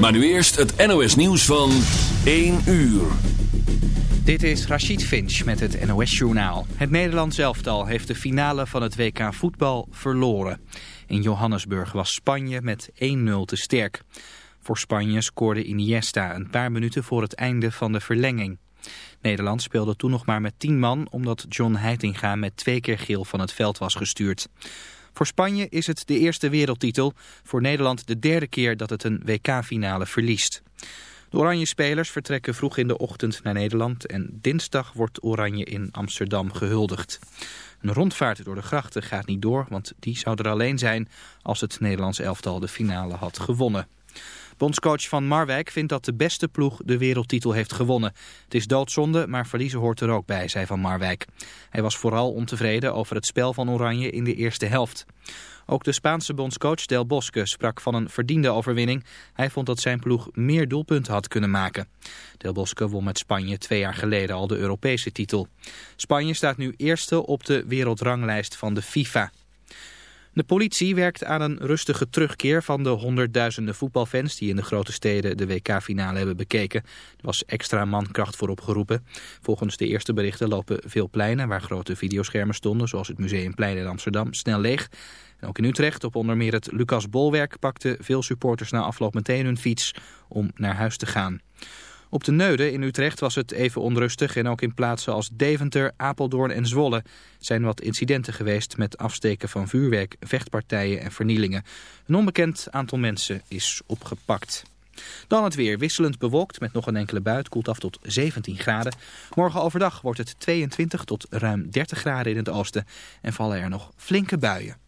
Maar nu eerst het NOS nieuws van 1 uur. Dit is Rachid Finch met het NOS-journaal. Het Nederlands elftal heeft de finale van het WK voetbal verloren. In Johannesburg was Spanje met 1-0 te sterk. Voor Spanje scoorde Iniesta een paar minuten voor het einde van de verlenging. Nederland speelde toen nog maar met 10 man... omdat John Heitinga met twee keer geel van het veld was gestuurd. Voor Spanje is het de eerste wereldtitel. Voor Nederland de derde keer dat het een WK-finale verliest. De Oranje spelers vertrekken vroeg in de ochtend naar Nederland en dinsdag wordt Oranje in Amsterdam gehuldigd. Een rondvaart door de grachten gaat niet door, want die zou er alleen zijn als het Nederlands elftal de finale had gewonnen. Bondscoach van Marwijk vindt dat de beste ploeg de wereldtitel heeft gewonnen. Het is doodzonde, maar verliezen hoort er ook bij, zei Van Marwijk. Hij was vooral ontevreden over het spel van Oranje in de eerste helft. Ook de Spaanse bondscoach Del Bosque sprak van een verdiende overwinning. Hij vond dat zijn ploeg meer doelpunten had kunnen maken. Del Bosque won met Spanje twee jaar geleden al de Europese titel. Spanje staat nu eerste op de wereldranglijst van de FIFA. De politie werkt aan een rustige terugkeer van de honderdduizenden voetbalfans die in de grote steden de WK-finale hebben bekeken. Er was extra mankracht voor opgeroepen. Volgens de eerste berichten lopen veel pleinen waar grote videoschermen stonden, zoals het Museumplein in Amsterdam, snel leeg. Ook in Utrecht, op onder meer het Lucas Bolwerk, pakten veel supporters na afloop meteen hun fiets om naar huis te gaan. Op de Neude in Utrecht was het even onrustig en ook in plaatsen als Deventer, Apeldoorn en Zwolle zijn wat incidenten geweest met afsteken van vuurwerk, vechtpartijen en vernielingen. Een onbekend aantal mensen is opgepakt. Dan het weer wisselend bewolkt met nog een enkele buit, koelt af tot 17 graden. Morgen overdag wordt het 22 tot ruim 30 graden in het oosten en vallen er nog flinke buien.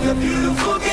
like a beautiful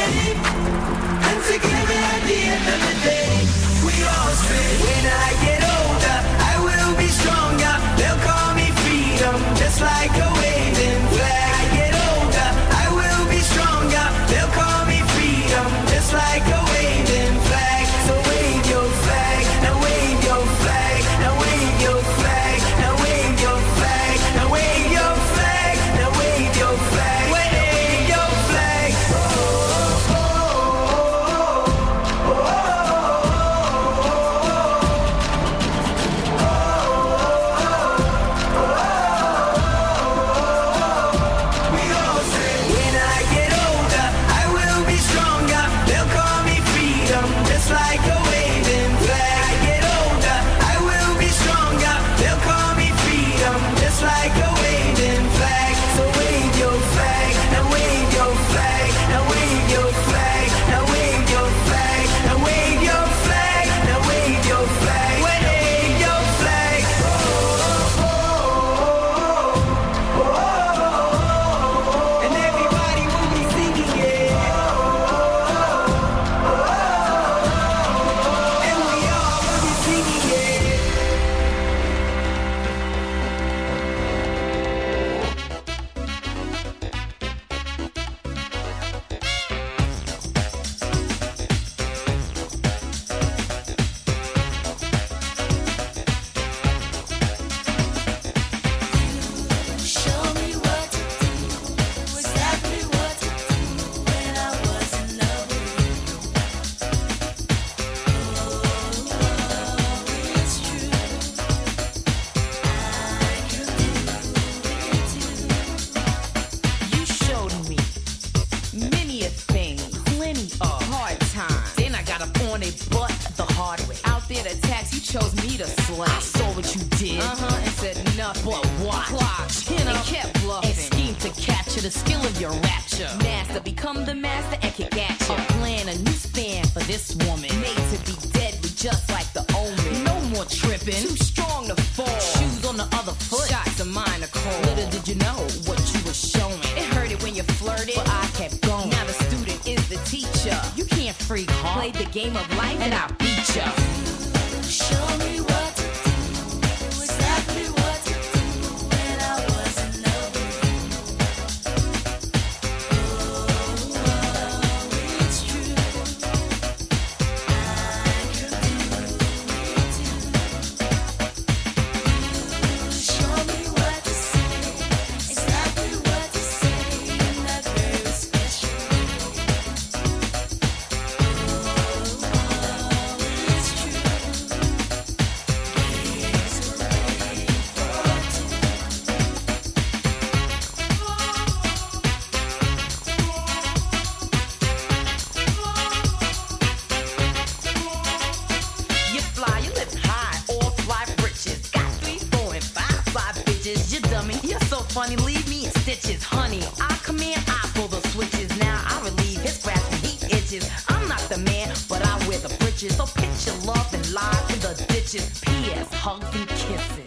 hugs kisses.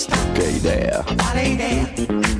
questa? Che idea? Quale idea?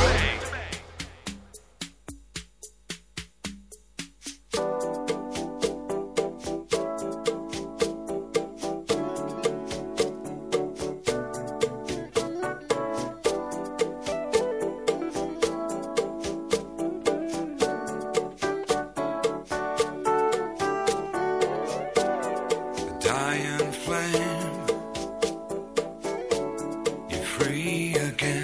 free again.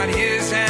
out his hand.